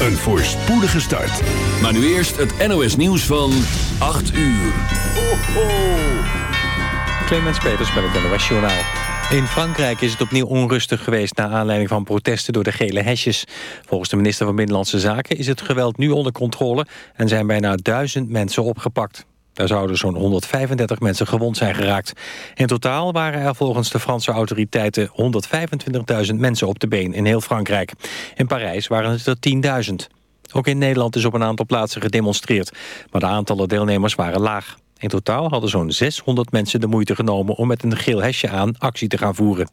Een voorspoedige start. Maar nu eerst het NOS nieuws van 8 uur. Ho, ho. Clemens Peters met het NOS Journaal. In Frankrijk is het opnieuw onrustig geweest... na aanleiding van protesten door de gele hesjes. Volgens de minister van Binnenlandse Zaken is het geweld nu onder controle... en zijn bijna duizend mensen opgepakt. Daar zouden zo'n 135 mensen gewond zijn geraakt. In totaal waren er volgens de Franse autoriteiten 125.000 mensen op de been in heel Frankrijk. In Parijs waren het er 10.000. Ook in Nederland is op een aantal plaatsen gedemonstreerd. Maar de aantallen deelnemers waren laag. In totaal hadden zo'n 600 mensen de moeite genomen om met een geel hesje aan actie te gaan voeren.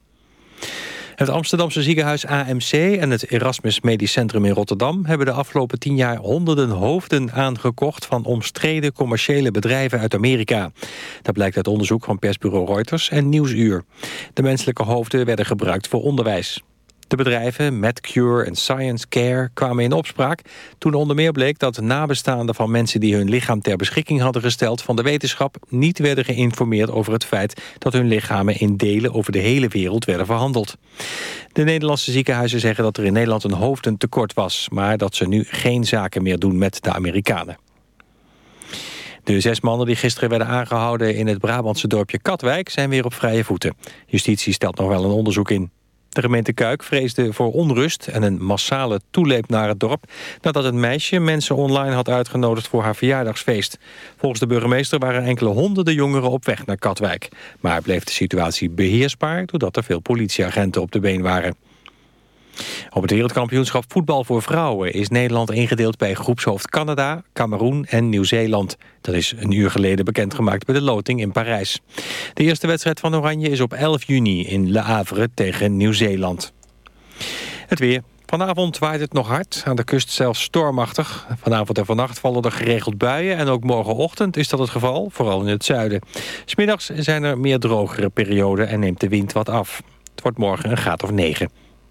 Het Amsterdamse ziekenhuis AMC en het Erasmus Medisch Centrum in Rotterdam... hebben de afgelopen tien jaar honderden hoofden aangekocht... van omstreden commerciële bedrijven uit Amerika. Dat blijkt uit onderzoek van persbureau Reuters en Nieuwsuur. De menselijke hoofden werden gebruikt voor onderwijs. De bedrijven MedCure en Science Care kwamen in opspraak... toen onder meer bleek dat nabestaanden van mensen... die hun lichaam ter beschikking hadden gesteld van de wetenschap... niet werden geïnformeerd over het feit... dat hun lichamen in delen over de hele wereld werden verhandeld. De Nederlandse ziekenhuizen zeggen dat er in Nederland een hoofdentekort was... maar dat ze nu geen zaken meer doen met de Amerikanen. De zes mannen die gisteren werden aangehouden in het Brabantse dorpje Katwijk... zijn weer op vrije voeten. Justitie stelt nog wel een onderzoek in. De gemeente Kuik vreesde voor onrust en een massale toeleep naar het dorp... nadat een meisje mensen online had uitgenodigd voor haar verjaardagsfeest. Volgens de burgemeester waren enkele honderden jongeren op weg naar Katwijk. Maar bleef de situatie beheersbaar doordat er veel politieagenten op de been waren. Op het wereldkampioenschap voetbal voor vrouwen is Nederland ingedeeld bij groepshoofd Canada, Cameroen en Nieuw-Zeeland. Dat is een uur geleden bekendgemaakt bij de loting in Parijs. De eerste wedstrijd van Oranje is op 11 juni in Le Havre tegen Nieuw-Zeeland. Het weer. Vanavond waait het nog hard, aan de kust zelfs stormachtig. Vanavond en vannacht vallen er geregeld buien... en ook morgenochtend is dat het geval, vooral in het zuiden. Smiddags zijn er meer drogere perioden en neemt de wind wat af. Het wordt morgen een graad of 9.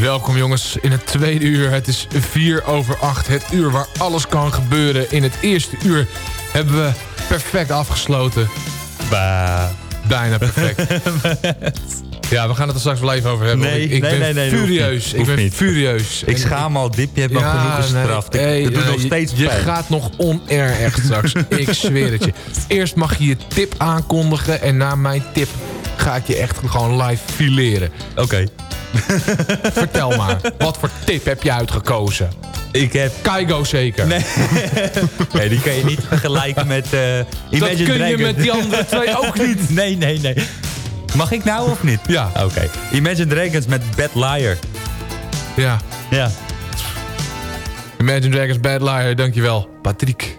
Welkom jongens in het tweede uur. Het is 4 over 8. Het uur waar alles kan gebeuren. In het eerste uur hebben we perfect afgesloten. Bah. Bijna perfect. ja, we gaan het er straks wel even over hebben. Nee, ik, ik nee, ben nee, furieus. ik ben niet. furieus. Ik schaam al diep, je hebt me genoeg gestraft. Ik- nee, het doet nog je- steeds Je pijn. gaat nog onair echt straks. ik zweer het je. Eerst mag je je tip aankondigen. En na mijn tip ga ik je echt gewoon live fileren. Oké. Vertel maar. Wat voor tip heb je uitgekozen? Ik heb... Kaigo zeker. Nee. nee, die kan je niet vergelijken met uh, Imagine Dat kun Dragons. je met die andere twee ook niet. nee, nee, nee. Mag ik nou of niet? Ja. Oké. Imagine Dragons met Bad Liar. Ja. Ja. Imagine Dragons Bad Liar, dankjewel. Patrick.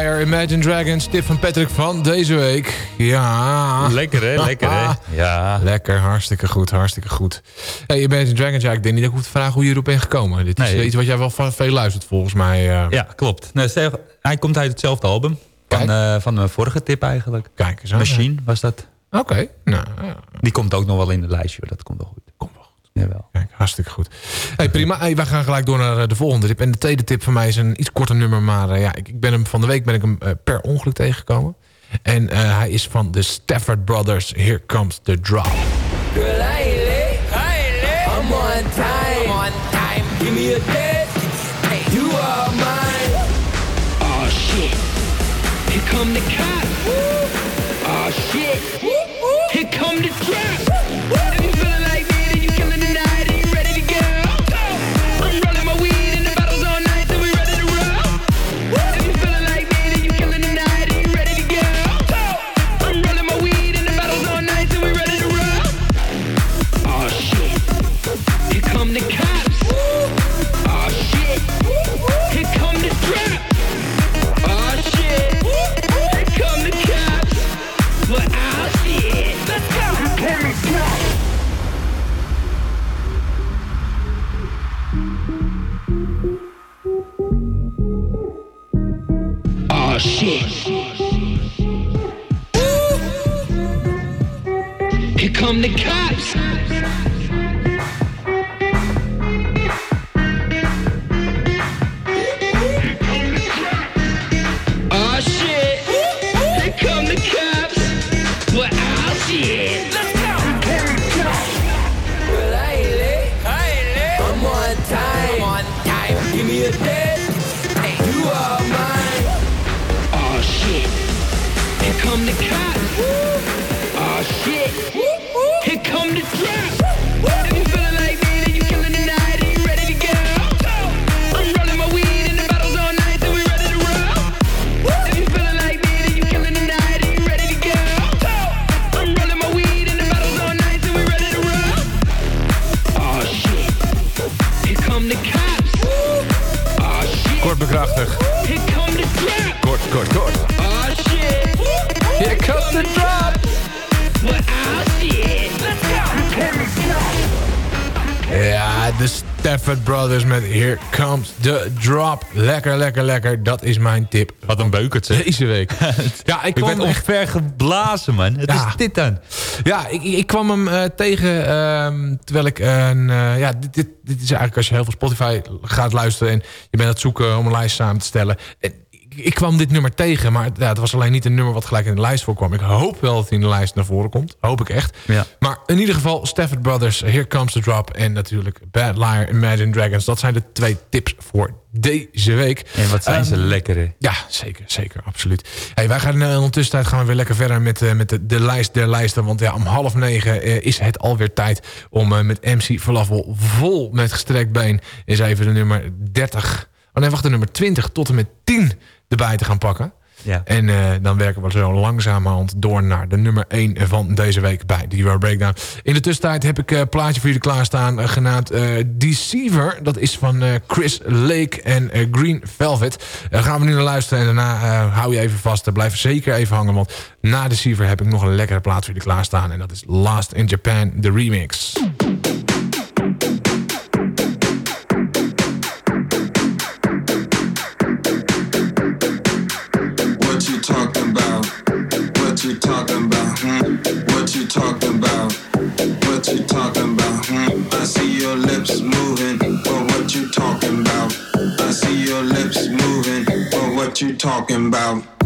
Imagine Dragons, tip van Patrick van deze week. Ja. Lekker hè, lekker hè. Ja. Lekker, hartstikke goed, hartstikke goed. Hey, Imagine Dragons, ja, ik denk niet dat ik hoef te vragen hoe je erop bent gekomen. Dit is Nee. iets wat jij wel van veel luistert volgens mij. eh. Ja, klopt. Nou, hij komt uit hetzelfde album. Van, eh, van mijn vorige tip eigenlijk. Kijk eens aan. Machine was dat. Oké, nou, ja. Die komt ook nog wel in de lijstje. Dat komt wel goed. Komt wel goed. Jawel. Kijk, hartstikke goed. Hey, prima. Hey, wij gaan gelijk door naar eh, de volgende tip. En de tweede tip van mij is een iets korter nummer. Maar eh, ja, ik, ik ben hem van de week ben ik hem eh, per ongeluk tegengekomen. En eh, hij is van de Stafford Brothers. Here comes the drop. Girl, I. I'm on time. I'm on time. I'm on time. Give me a date. Come the cops. Oh ah, shit. Here come the trap. If you feeling like me, then you killing the night. Are you ready to go? I'm rolling my weed in the bottles all night till we ready to roll. If you feeling like me, then you killing the night. Are you ready to go? I'm rolling my weed in the bottles all night till we ready to roll. Oh shit. Here come the cops. Oh shit. Kort bekrachtig. Here come the. Kort, kort, kort. Stafford Brothers met Here Comes the Drop. Lekker, lekker, lekker. Dat is mijn tip. Wat een beukert. Deze week. Ja, ik, Ik werd echt... ongeveer geblazen, man. Het Ja. is dit dan? Ja, ik, ik kwam hem eh, tegen ehm, terwijl ik een... eh, ja, dit, dit, dit is eigenlijk als je heel veel Spotify gaat luisteren... en je bent aan het zoeken om een lijst samen te stellen. En ik, kwam dit nummer tegen, maar ja, het was alleen niet een nummer... wat gelijk in de lijst voorkwam. Ik hoop wel dat hij in de lijst naar voren komt. Hoop ik echt. Ja. Maar in ieder geval, Stafford Brothers, Here Comes the Drop... en natuurlijk Bad Liar, Imagine Dragons. Dat zijn de twee tips voor deze week. En wat zijn ze Ehm, lekker, hè? ja, zeker, zeker, absoluut. Hey, wij gaan uh, ondertussen gaan we weer lekker verder met, eh, met de, de lijst der lijsten. Want ja, om half negen eh, is het alweer tijd om eh, met MC Falafel vol met gestrekt been... eens even de nummer 30, oh nee, wacht, de nummer 20 tot en met 10 erbij te gaan pakken. Ja. En eh, dan werken we zo langzamerhand door naar de nummer 1 van deze week bij Euro Breakdown. In de tussentijd heb ik een plaatje voor jullie klaarstaan eh, genaamd eh, Deceiver. Dat is van eh, Chris Lake en eh, Green Velvet. Daar gaan we nu naar luisteren en daarna eh, hou je even vast. Eh, Blijf zeker even hangen, want na Deceiver heb ik nog een lekkere plaat voor jullie klaarstaan. En dat is Last in Japan, de remix. Talking about?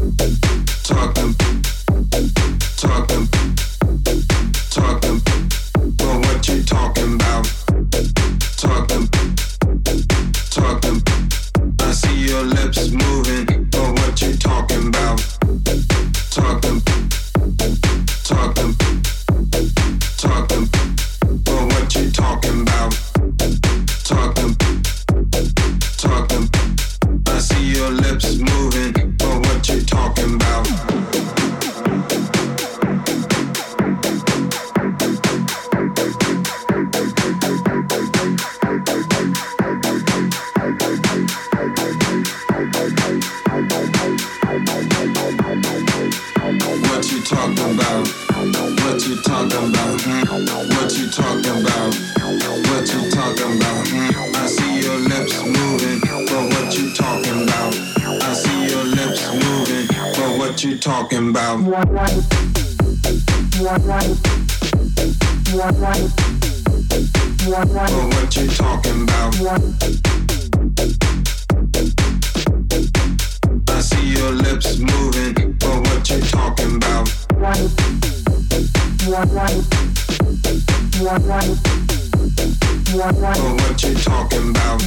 But what you talking about?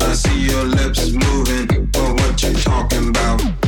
I see your lips moving, but what you talking about?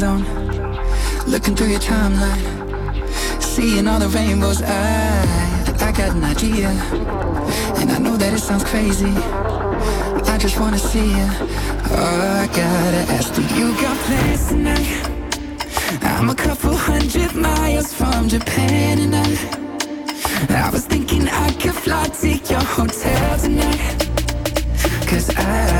Zone. Looking through your timeline. Seeing all the rainbows. I, I got an idea. And I know that it sounds crazy. I just wanna see you. Oh, I gotta ask, do you got plans tonight? I'm a couple hundred miles from Japan and I, I was thinking I could fly to your hotel tonight. Cause I, I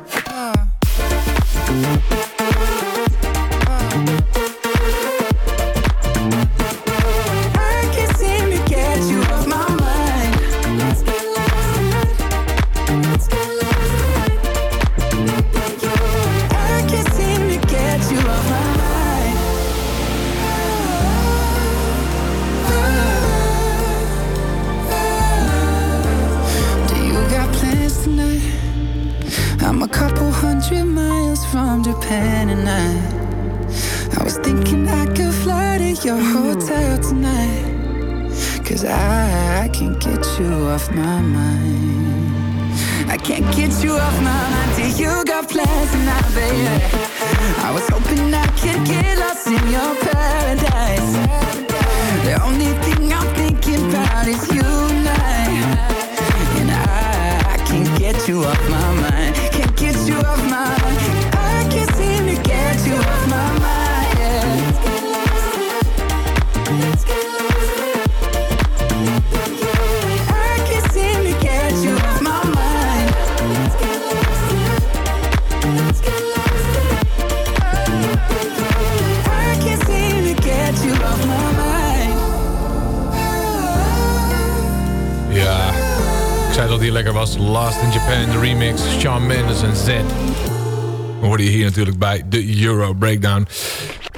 Thank you. Can't get you off my mind. I can't get you off my mind. Till you got plans tonight, baby. I was hoping I could get lost in your paradise. The only thing I'm thinking about is you and I. And I, I can't get you off my mind. Can't get you off my mind die lekker was. Last in Japan, de remix. Shawn Mendes en Z. Hoorde je hier natuurlijk bij de Euro Breakdown.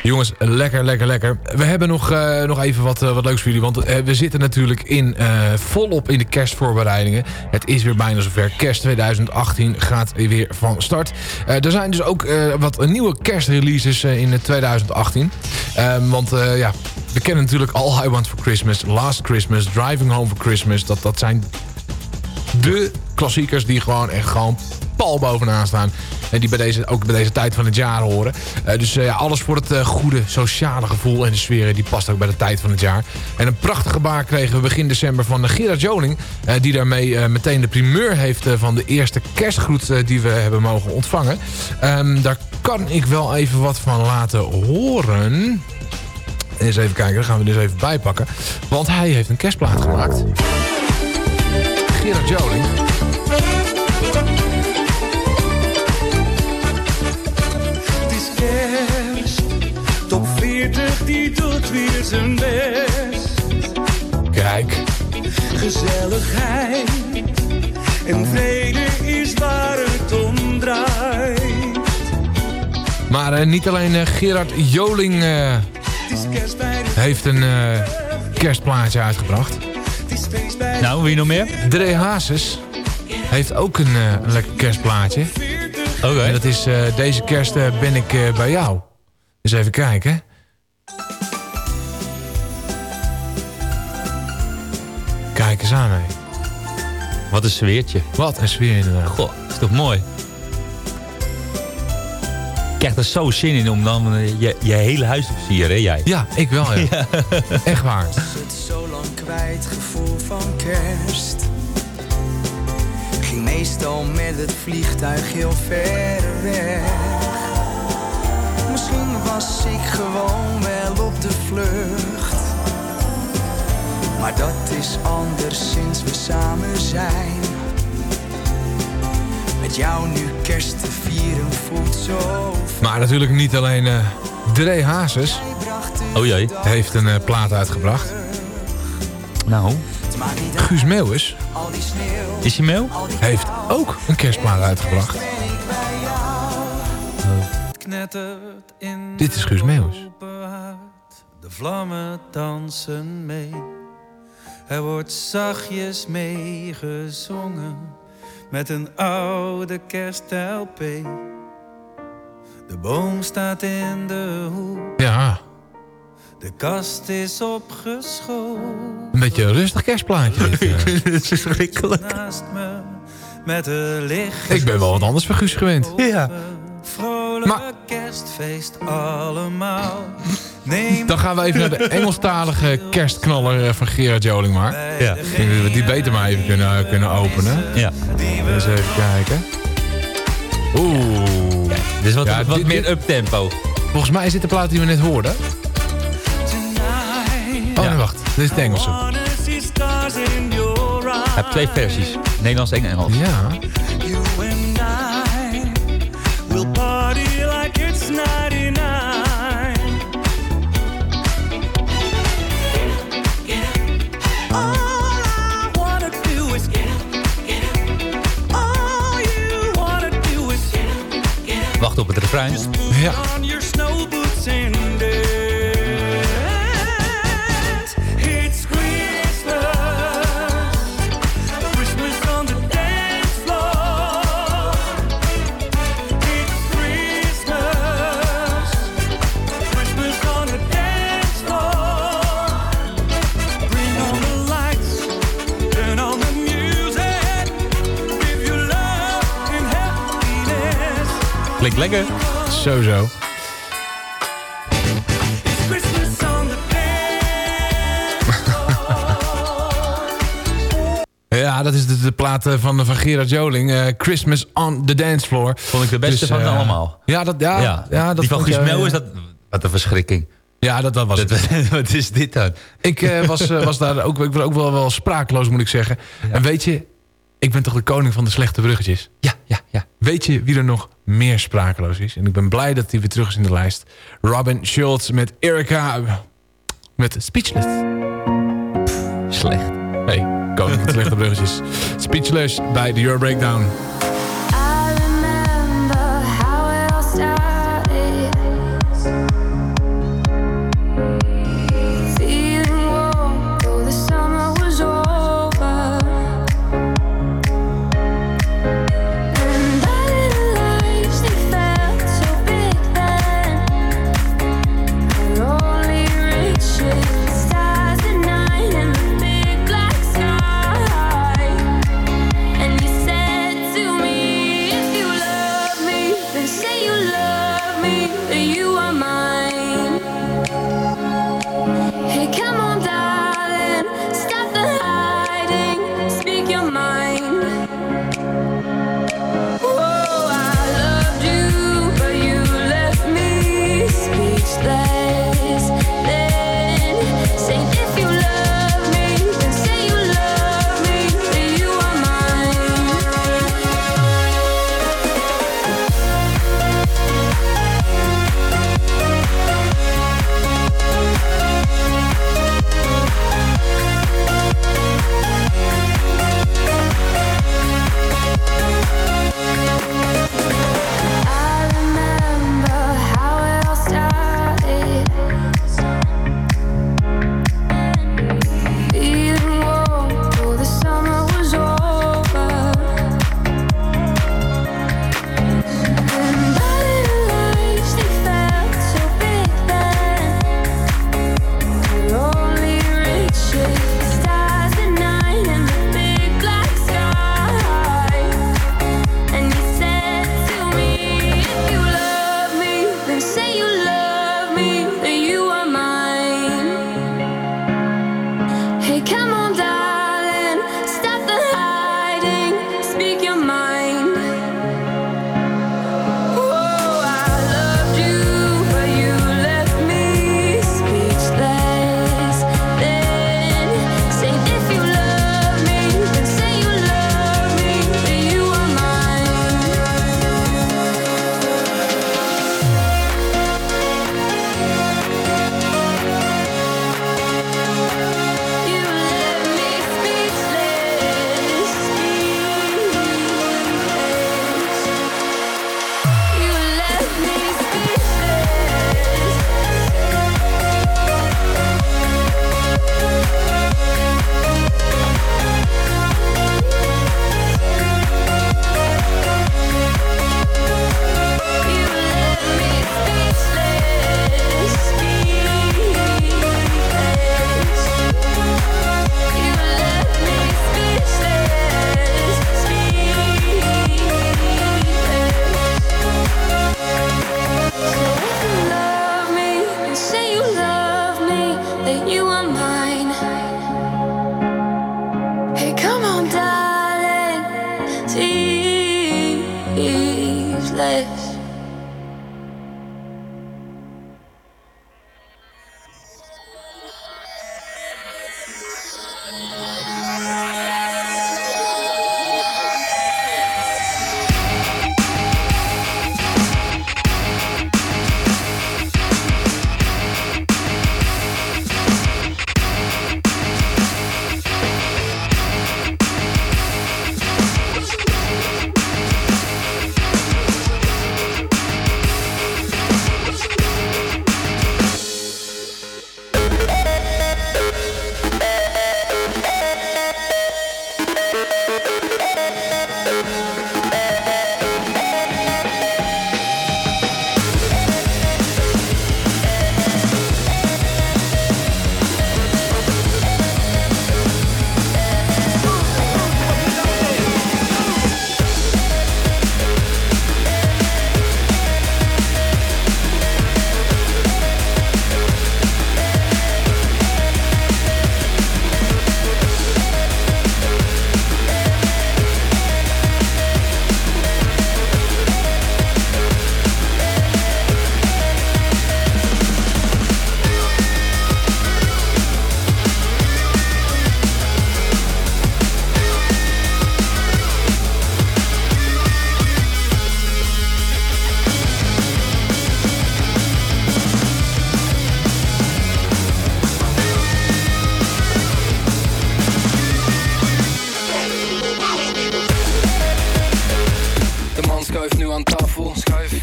Jongens, lekker, lekker, lekker. We hebben nog, eh, nog even wat, eh, wat leuks voor jullie. Want eh, we zitten natuurlijk in, volop in de kerstvoorbereidingen. Het is weer bijna zover. Kerst 2018 gaat weer van start. Er zijn dus ook wat nieuwe kerstreleases in 2018. Ehm, want ja, we kennen natuurlijk All I Want For Christmas, Last Christmas, Driving Home For Christmas. Dat, dat zijn de klassiekers die gewoon echt gewoon pal bovenaan staan. En die bij deze, ook bij deze tijd van het jaar horen. Eh, dus eh, ja, alles voor het eh, goede sociale gevoel en de sfeer... die past ook bij de tijd van het jaar. En een prachtige baar kregen we begin december van Gerard Joling... die daarmee meteen de primeur heeft van de eerste kerstgroet... die we hebben mogen ontvangen. Ehm, daar kan ik wel even wat van laten horen. Eens even kijken, daar gaan we dus even bijpakken. Want hij heeft een kerstplaat gemaakt. Gerard Joling. Het is kerst, top 40 die doet weer zijn best. Kijk. Gezelligheid en vrede is waar het om draait. Maar eh, niet alleen eh, Gerard Joling eh, heeft een kerstplaatje uitgebracht. Nou, wie nog meer? Dre Hazes heeft ook een, eh, een lekker kerstplaatje. Oké. En dat is eh, deze kerst eh, ben ik eh, bij jou. Dus even kijken. Kijk eens aan, hé. Wat een sfeertje. Wat een sfeer inderdaad. Goh, is toch mooi? Ik krijg er zo zin in om dan je, je hele huis te versieren, hè jij? Ja, ik wel, ja. Echt waar. Lang kwijt gevoel van kerst. Ging meestal met het vliegtuig heel ver weg. Misschien was ik gewoon wel op de vlucht. Maar dat is anders sinds we samen zijn. Met jou nu kerst te vieren voelt zo Maar natuurlijk niet alleen eh Dre Hazes Oh jee. heeft een eh, plaat uitgebracht. Nou, Guus Meeuwis is je mail? heeft ook een kerstplaat uitgebracht. Dit is Guus Meeuwis. De vlammen dansen mee. Er wordt zachtjes meegezongen met een oude kerst-LP. De boom staat in de hoek, Ja, de kast is opgeschoven. een beetje een rustig kerstplaatje. dit, eh. Het is verschrikkelijk. Naast me met een licht. Ik ben wel wat anders van Guus gewend. Ja. Vrolijk Maar- kerstfeest allemaal. Neem Dan gaan we even naar de Engelstalige kerstknaller eh, van Gerard Joling maar. Ja. Ik denk dat we die beter maar even kunnen, eh, kunnen openen. Ja. Eens even kijken. Oeh. Dus wat, Ja, wat dit- meer dit- uptempo. Volgens mij is dit de plaat die we net hoorden. Oh nee, wacht. Dit is het Engelse. Hij heeft twee versies. Nederlands en Engels. Ja. You and I will party like it's 99. All I wanna do is All you wanna do is Wacht op het refrein. Ja. Lekker. Zo Ja, dat is de, de plaat eh, van, van Gerard Joling. eh, Christmas on the Dance Floor. Vond ik de beste Dus, van eh, allemaal. Ja, dat, ja, ja. dat die van Guus Mel is dat... Wat een verschrikking. Ja, dat, dat was het. Wat is dit dan? Ik eh, was, was daar ook, ik was ook wel, wel sprakeloos, moet ik zeggen. En weet je, ik ben toch de koning van de slechte bruggetjes. Ja, ja, ja. Weet je wie er nog meer sprakeloos is? En ik ben blij dat hij weer terug is in de lijst. Robin Schultz met Erica. Met Speechless. Slecht. Hey, Koning van slechte bruggetjes. Speechless bij The Euro Breakdown.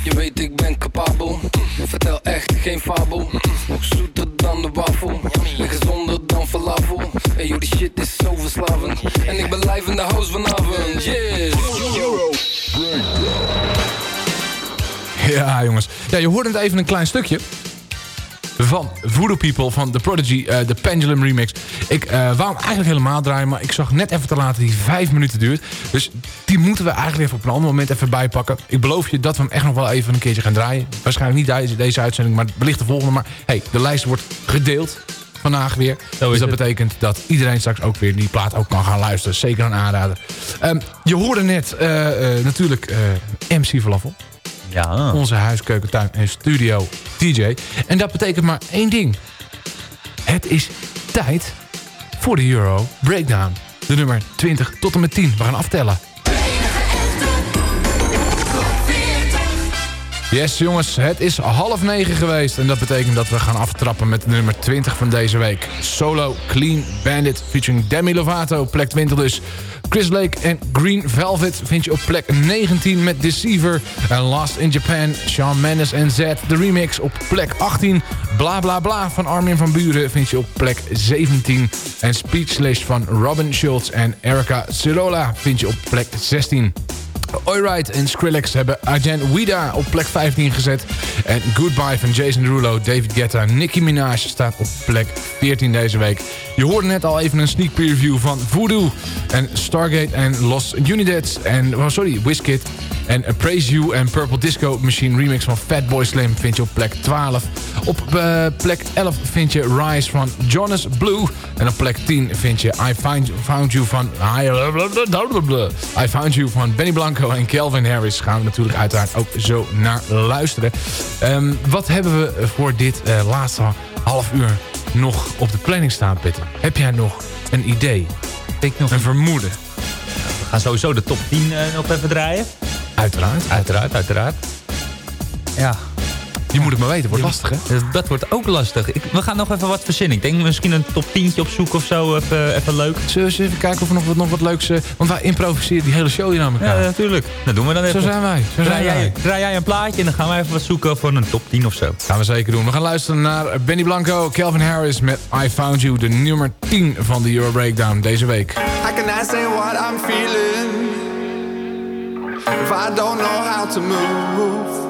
Je weet ik ben capabel. Vertel echt geen fabel. Nog zoeter dan de wafel. En gezonder dan falafel. En joh, die shit is zo verslavend. En ik ben live in de house vanavond. Yes. Ja, jongens. Ja, je hoorde het even een klein stukje. Van Voodoo People van The Prodigy, eh, de Pendulum Remix. Ik eh, wou hem eigenlijk helemaal draaien, maar ik zag net even te laten die vijf minuten duurt. Dus die moeten we eigenlijk even op een ander moment even bijpakken. Ik beloof je dat we hem echt nog wel even een keertje gaan draaien. Waarschijnlijk niet deze, deze uitzending, maar wellicht de volgende. Maar hey, de lijst wordt gedeeld vandaag weer. dus dat betekent dat iedereen straks ook weer die plaat ook kan gaan luisteren. Zeker een aanrader. Ehm, je hoorde net eh, eh, natuurlijk eh, MC Falafel. Ja. Onze huiskeuken, tuin en studio DJ. En dat betekent maar één ding. Het is tijd voor de Euro Breakdown. De nummer 20 tot en met 10. We gaan aftellen. Yes jongens, het is half negen geweest. En dat betekent dat we gaan aftrappen met nummer 20 van deze week. Solo Clean Bandit featuring Demi Lovato. Plek 20 dus. Chris Lake en Green Velvet vind je op plek 19 met Deceiver. En Lost in Japan, Shawn Mendes en Z. De remix op plek 18. Bla Bla Bla van Armin van Buren vind je op plek 17. En Speechless van Robin Schultz en Erica Cirola vind je op plek 16. Alright en Skrillex hebben Agen Wida op plek 15 gezet. En Goodbye van Jason Derulo, David Guetta, Nicki Minaj staat op plek 14 deze week. Je hoorde net al even een sneak preview van Voodoo en Stargate en Lost Unidad en, oh sorry, Wizkid. En Praise You en Purple Disco Machine remix van Fatboy Slim vind je op plek 12. Op eh, plek 11 vind je Rise van Jonas Blue. En op plek 10 vind je I Find, Found You van... I Found You van Benny En Calvin Harris. Gaan we natuurlijk uiteraard ook zo naar luisteren. Ehm, wat hebben we voor dit eh, laatste half uur nog op de planning staan, Peter? Heb jij nog een idee? Ik nog een vermoeden? We gaan sowieso de top 10 eh, nog even draaien. Uiteraard. Uiteraard, uiteraard. Ja. Je moet het maar weten, wordt lastig hè? Dat, wordt ook lastig. Ik, we gaan nog even wat verzinnen. Ik denk misschien een top 10 opzoeken of zo. Even, even leuk. Zullen we eens even kijken of er nog wat, nog wat leuks... eh, want wij improviseren die hele show hier aan elkaar. Ja, natuurlijk. Dat doen we dan even. Zo zijn wij. Zo draai, zijn wij. jij, draai jij een plaatje en dan gaan wij even wat zoeken voor een top 10 of zo. Gaan we zeker doen. We gaan luisteren naar Benny Blanco, Calvin Harris met I Found You. De nummer 10 van de Euro Breakdown deze week. How can I say what I'm feeling if I don't know how to move?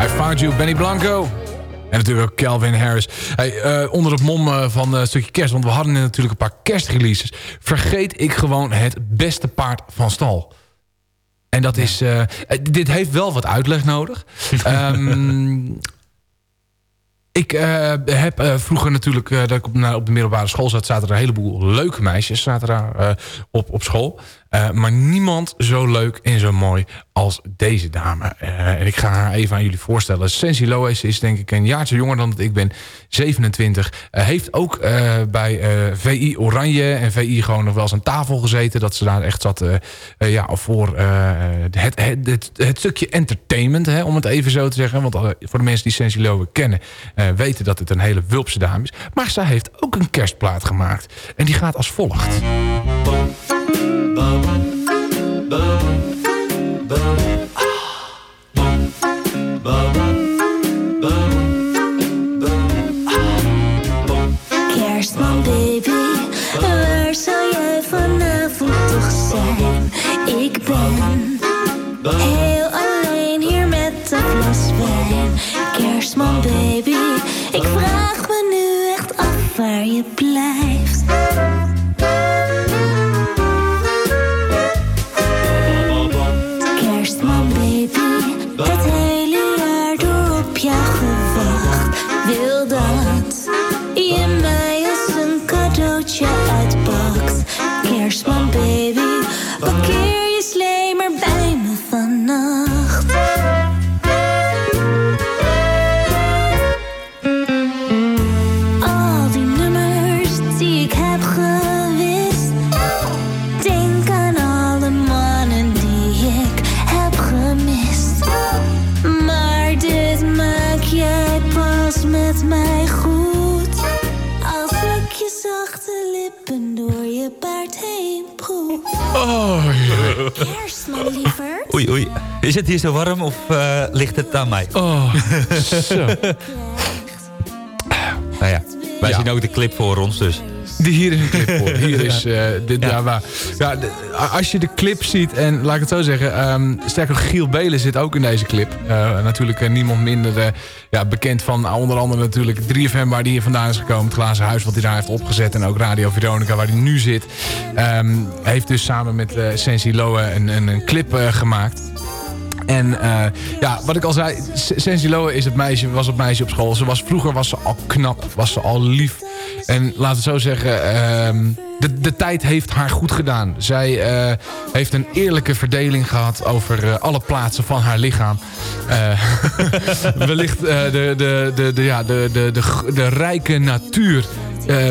I Found You, Benny Blanco. En natuurlijk ook Calvin Harris. Hey, eh, onder het mom eh, van een stukje kerst, want we hadden natuurlijk een paar kerstreleases. Vergeet ik gewoon het beste paard van stal. En dat is... eh, eh, dit heeft wel wat uitleg nodig. Ehm, ik eh, heb eh, vroeger natuurlijk, eh, dat ik op, naar- op de middelbare school zat... zaten er een heleboel leuke meisjes zaten daar, eh, op, op school. Eh, maar niemand zo leuk en zo mooi als deze dame. Eh, en ik ga haar even aan jullie voorstellen. Sensi Lois is denk ik een jaartje jonger dan ik ben. 27. Eh, heeft ook bij VI Oranje en VI gewoon nog wel eens aan tafel gezeten. Dat ze daar echt zat ja, voor het, het, het, het stukje entertainment. Hè, om het even zo te zeggen. Want voor de mensen die Sensi Lowe kennen... weten dat het een hele wulpse dame is. Maar zij heeft ook een kerstplaat gemaakt. En die gaat als volgt. above. Het hier zo warm of eh, ligt het aan mij? Oh, zo. Nou ja, wij zien ook de clip voor ons, dus. Die hier is een clip voor. Hier is eh, dit, ja. ja, de- als je de clip ziet, en laat ik het zo zeggen... ehm sterker Giel Belen zit ook in deze clip. Eh, natuurlijk niemand minder ja, bekend van onder andere natuurlijk 3FM... waar hij hier vandaan is gekomen, het glazen huis wat hij daar heeft opgezet... en ook Radio Veronica waar hij nu zit. Ehm, heeft dus samen met Sensi Lowe een, een, een clip gemaakt... En eh, ja, wat ik al zei, S- Sensi Lowe is het meisje, was het meisje op school. Ze was, vroeger was ze al knap, was ze al lief. En laten we zo zeggen, ehm, de, de tijd heeft haar goed gedaan. Zij eh, heeft een eerlijke verdeling gehad over eh, alle plaatsen van haar lichaam. Wellicht de, de, de, de, ja, de, de, de, de rijke natuur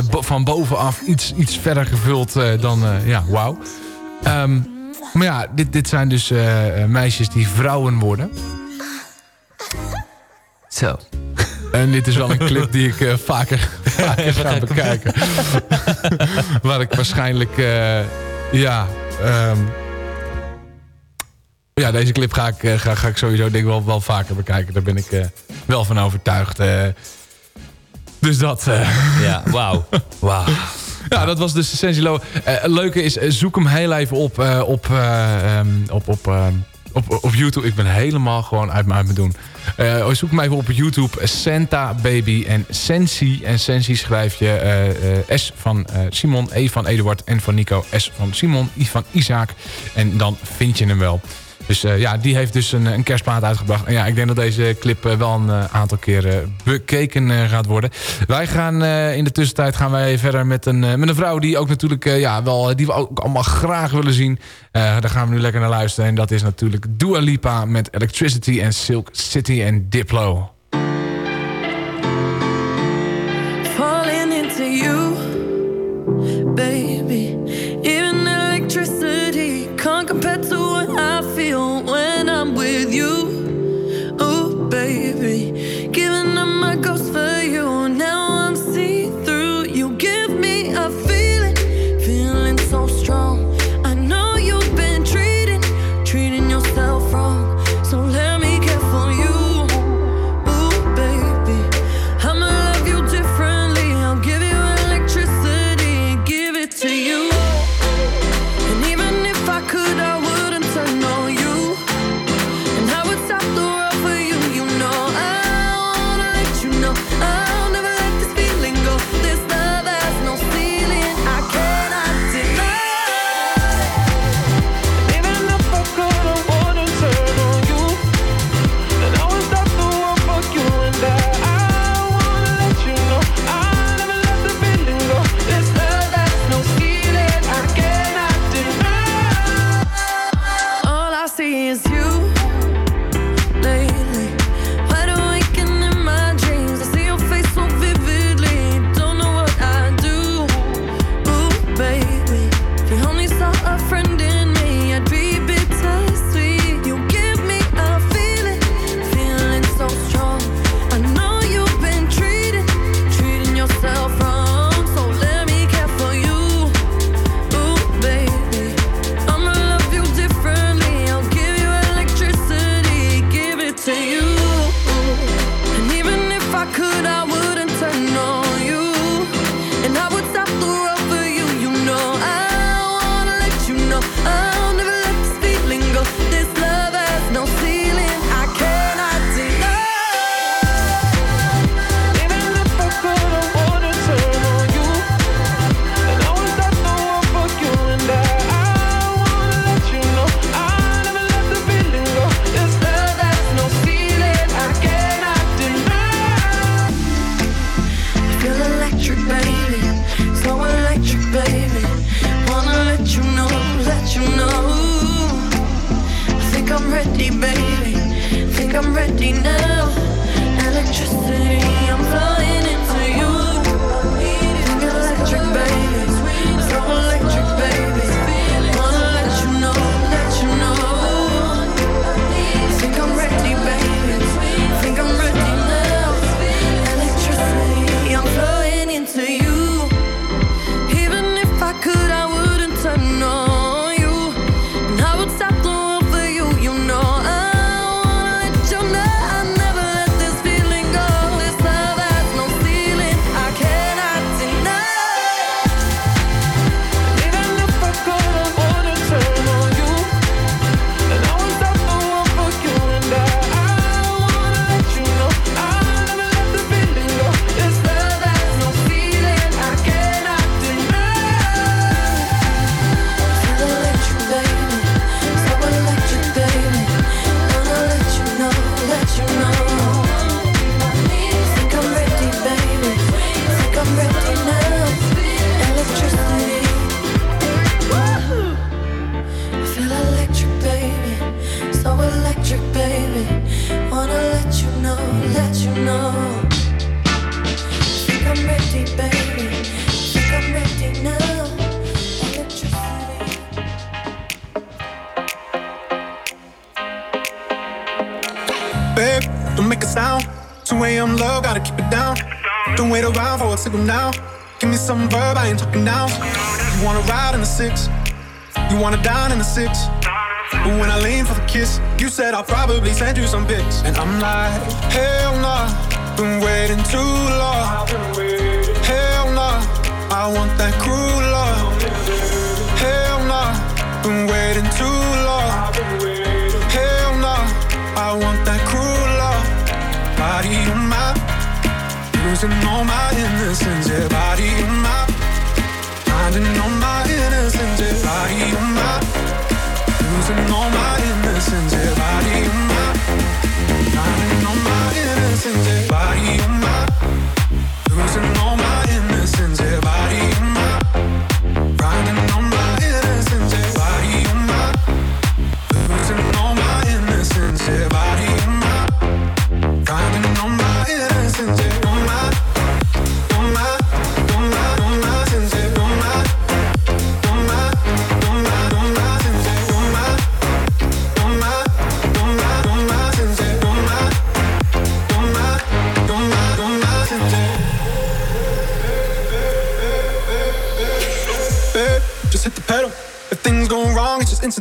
van bovenaf iets, iets verder gevuld dan, ja, wauw. Ehm, maar ja, dit, dit zijn dus eh, eh, meisjes die vrouwen worden. Zo. En dit is wel een clip die ik eh, vaker, vaker ga bekijken. Waar ik waarschijnlijk, ja... ehm, ja, deze clip ga ik, ga, ga ik sowieso denk wel, wel vaker bekijken. Daar ben ik wel van overtuigd. dus dat... Ja, wauw. Wauw. Ja, dat was dus Sensilo. Eh het leuke is, eh, zoek hem heel even op, eh, op, eh, ehm, op, op, ehm, op, op YouTube. Ik ben helemaal gewoon uit mijn doen. Zoek hem even op YouTube. Santa Baby en Sensi. En Sensi schrijf je S van Simon, E van Eduard en van Nico. S van Simon, I van Isaac. En dan vind je hem wel. Dus eh, ja, die heeft dus een, een uitgebracht. En ja, ik denk dat deze clip eh, wel een eh, aantal keren bekeken gaat worden. Wij gaan in de tussentijd gaan wij verder met een, met een vrouw die ook natuurlijk ja, wel, die we ook allemaal graag willen zien. Daar gaan we nu lekker naar luisteren. En dat is natuurlijk Dua Lipa met Electricity en Silk City en Diplo. into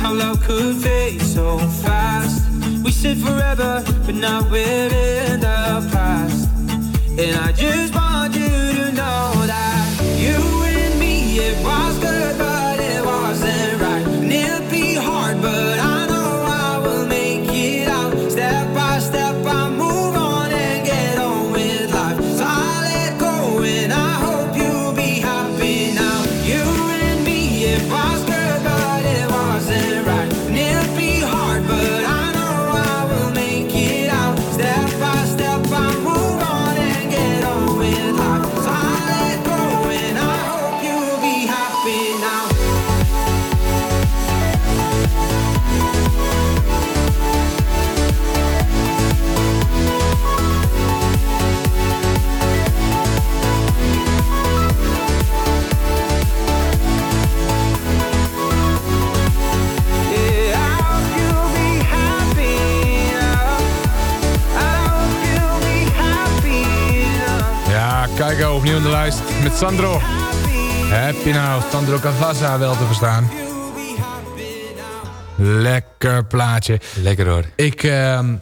how love could fade so fast. We said forever, but now we're met Sandro. Heb je nou Sandro Cavazza wel te verstaan? Lekker plaatje. Lekker hoor. Ik, ehm,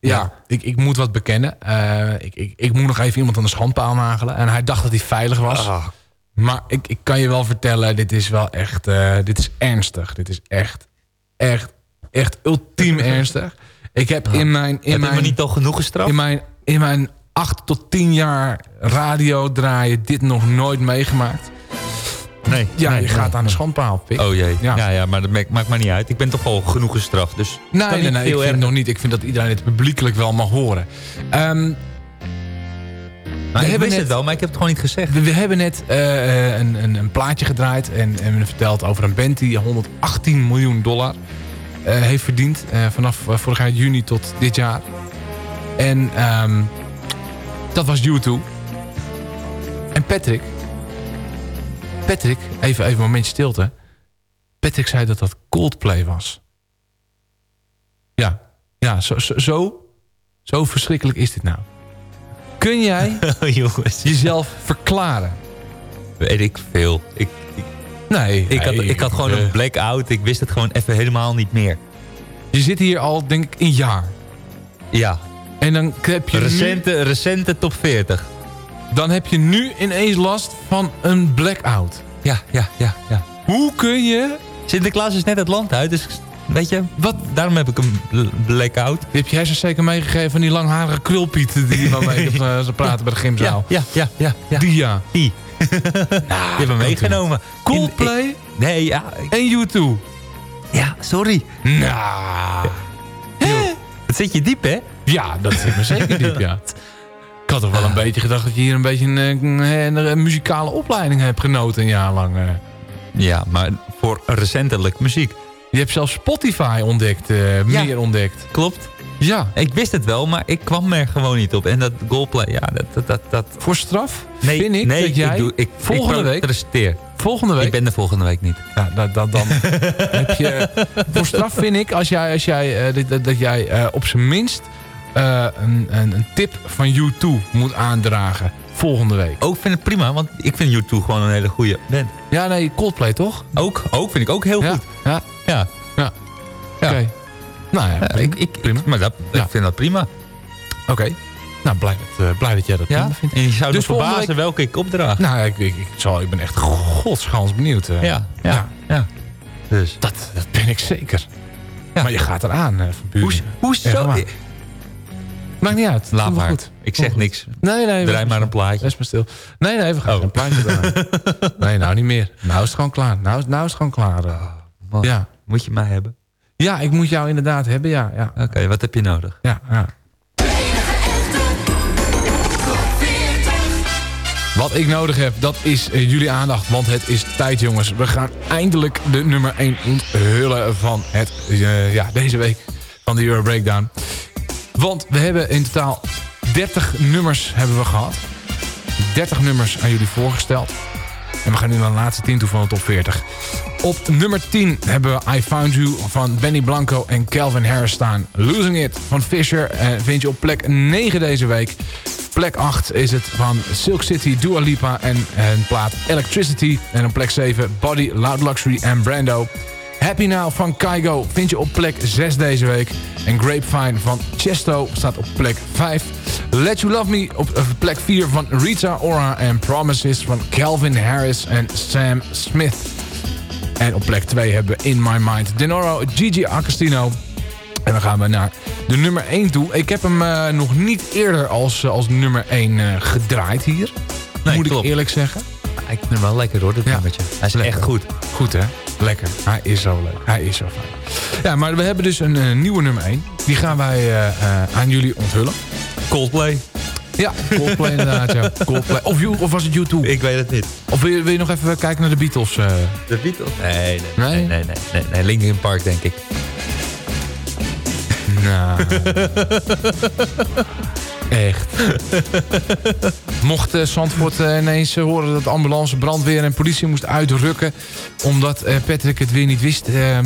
ja, Ik, ik moet wat bekennen. Eh, ik, ik, ik moet nog even iemand aan de schandpaal nagelen. En hij dacht dat hij veilig was. Ah. Maar ik, ik kan je wel vertellen, dit is wel echt, eh, dit is ernstig. Dit is echt, echt, echt ultiem ernstig. Ik heb in mijn... In Heb je mijn me niet al genoeg gestraft? In mijn, in mijn 8 tot 10 jaar radio draaien dit nog nooit meegemaakt. Nee. Ja, nee, je gaat nee, aan de schandpaal, Pik. Oh jee. Ja. Ja, ja, maar dat maakt, maakt maar niet uit. Ik ben toch al genoeg gestraft. Dus Nee, nee, nee, ik vind het nog niet. Ik vind dat iedereen het publiekelijk wel mag horen. Ehm, Maar ik hebben net- het wel, maar ik heb het gewoon niet gezegd. we, we hebben net eh, eh, een, een, een plaatje gedraaid en, en we verteld over een band die 118 miljoen dollar eh, heeft verdiend. vanaf vorig jaar juni tot dit jaar. En ehm, dat was U2. En Patrick. Patrick, even, even een momentje stilte. Patrick zei dat dat Coldplay was. Ja, ja zo, zo, zo, verschrikkelijk is dit nou. Kun jij jezelf verklaren? Weet ik veel. Ik, ik, nee, ik, had, nee, ik had gewoon een blackout. Ik wist het gewoon even helemaal niet meer. Je zit hier al, denk ik, een jaar. Ja. En dan heb je Recente, recente top 40. nu, dan heb je nu ineens last van een blackout. Ja, ja, ja, ja. Hoe kun je... Sinterklaas is net het land uit, dus weet je, wat? daarom heb ik een bl- blackout. Die heb jij ze zeker meegegeven van die langharige krulpiet die waarmee je eh, ze praten bij de gymzaal. Ja, ja, ja. ja. Die ja. Die. Die hebben we meegenomen. Coldplay In- in- nee, ja. ik- en U2. Ja, sorry. Nou. Het zit je diep, hè? Ja, dat zit me zeker diep, ja. Ik had toch wel een beetje gedacht dat je hier een beetje een, een, een muzikale opleiding hebt genoten een jaar lang. eh. Ja, maar voor recentelijk muziek. Je hebt zelfs Spotify ontdekt, eh, Ja. meer ontdekt. Klopt. Ja. Ik wist het wel, maar ik kwam er gewoon niet op. En dat goalplay, ja, dat... dat, dat, dat... Voor straf Nee, vind ik nee, dat jij ik doe, ik, volgende ik week... Volgende week... Ik ben er volgende week niet. Ja, dat, dat, dan heb je... Voor straf vind ik, als jij, als jij, eh, dat- dat, jij op zijn minst eh, een, een, een tip van U2 moet aandragen. Volgende week. Ook vind het prima, want ik vind U2 gewoon een hele goede band. Ja, nee, Coldplay toch? Ook, ook vind ik ook heel Ja, goed. ja, Ja. ja. Ja. Oké. Nou ja, prima. ik, ik, prima. Maar dat, ik vind dat prima. Oké. Nou, blij dat, eh, blij dat jij dat Ja? prima vindt. En je zou Dus verbazen week- welke ik opdraag. Nou, ik, ik, ik, zal, ik ben echt godsgans benieuwd. eh. ja, ja, ja, Dus. Dat, dat ben ik zeker. Ja. Maar je gaat eraan, van Buren. Hoe, hoezo? Maakt niet uit. Laat maar. goed. Ik zeg niks. Nee, nee. Draai maar een plaatje. Wees maar stil. Nee, nee, we gaan Oh. een plaatje draaien. nee, nou niet meer. Nou is het gewoon klaar. Nou, is- nou is het gewoon klaar. eh. Man, Ja. Moet je mij hebben? ja, ik moet jou inderdaad hebben, ja. ja. Oké, wat heb je nodig? ja, ja. Wat ik nodig heb, dat is eh, jullie aandacht. Want het is tijd, jongens. We gaan eindelijk de nummer 1 onthullen van het, eh, ja, deze week van de Euro Breakdown. Want we hebben in totaal 30 nummers hebben we gehad. 30 nummers aan jullie voorgesteld. En we gaan nu naar de laatste 10 toe van de top 40. Op nummer 10 hebben we I Found You van Benny Blanco en Calvin Harris staan. Losing It van Fisher eh, vind je op plek 9 deze week. plek 8 is het van Silk City, Dua Lipa en een plaat Electricity. En op plek 7 Body, Loud Luxury en Brando. Happy Now van Kaigo vind je op plek 6 deze week. En Grapevine van Chesto staat op plek 5. Let You Love Me op eh, plek 4 van Rita Ora en Promises van Calvin Harris en Sam Smith. En op plek 2 hebben we In My Mind Denoro, Gigi Agostino. En dan gaan we naar de nummer 1 toe. Ik heb hem eh, nog niet eerder als, eh, als nummer 1 eh, gedraaid hier. moet ik eerlijk zeggen. Ik vind hem wel lekker hoor, dat nummertje. Hij is echt goed. Goed hè? Lekker. Hij is zo leuk. Hij is zo fijn. Ja, maar we hebben dus een eh, nieuwe nummer 1. Die gaan wij eh, eh, aan jullie onthullen. Coldplay. Ja, Coldplay inderdaad. Ja. Coldplay. Of, you, of was het U2? Ik weet het niet. Of wil je, wil je nog even kijken naar de Beatles? eh? De Beatles? Nee, nee, nee, nee, nee, nee, nee. Linkin Park denk ik. Nou. Echt. Mocht eh, Zandvoort eh, ineens eh, horen dat ambulance, brandweer en politie moest uitrukken... omdat Patrick het weer niet wist... eh,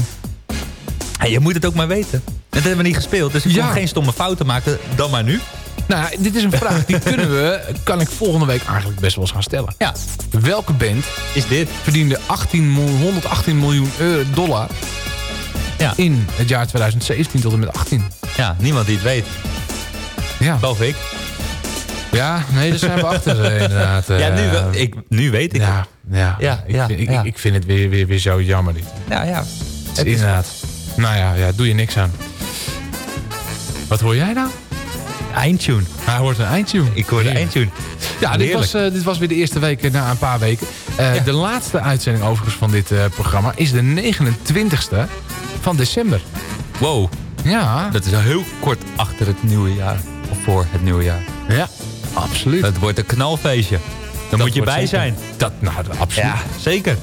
Hey, je moet het ook maar weten. Dat hebben we niet gespeeld, dus ik Ja. kon geen stomme fouten maken. Dan maar nu. Nou, dit is een vraag die kunnen we, kan ik volgende week eigenlijk best wel eens gaan stellen. Ja. Welke band is dit? verdiende 18, mil- 118 miljoen euro, dollar Ja. in het jaar 2017 tot en met 18? Ja, niemand die het weet. Ja. Behalve ik. Ja, nee, daar zijn we achter eh, inderdaad. Ja, nu, eh. wel- ik, nu weet ik ja, het. ja, Ja, ik, ja, ik, ja. ik vind het weer, weer, weer zo jammer dit. Ja, ja. Het is inderdaad. Nou ja, ja, doe je niks aan. Wat hoor jij nou? Eindtune. Hij hoort een eindtune. Ik hoor Heerlijk. eindtune. Ja, dit was, eh, dit was weer de eerste week na een paar weken. De laatste uitzending overigens van dit programma is de 29ste van december. Wow. Ja. Dat is al heel kort achter het nieuwe jaar. Of voor het nieuwe jaar. Ja, absoluut. Dat wordt een knalfeestje. Dan moet je bij zeker- zijn. Dat, nou, absoluut. Ja, zeker.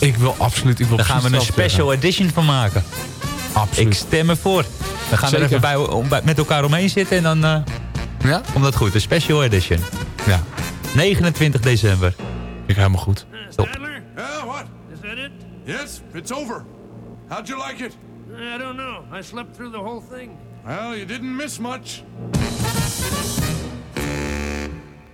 Ik wil absoluut. Ik wil Daar gaan we een special edition van maken. Absoluut. Ik stem ervoor. Dan gaan we Zeker. er even bij, om- bij- met elkaar omheen zitten en dan eh Ja? komt dat goed. Een special edition. Ja. 29 december. Ik helemaal goed. Stop. Yeah, what? Is that it? Yes, it's over. How'd you like it? I don't know. I slept through the whole thing. Well, you didn't miss much.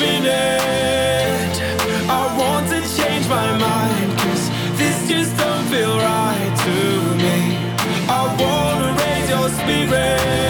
minute. I want to change my mind Cause this just don't feel right to me. I wanna raise your spirits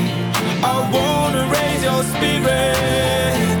raise your spirits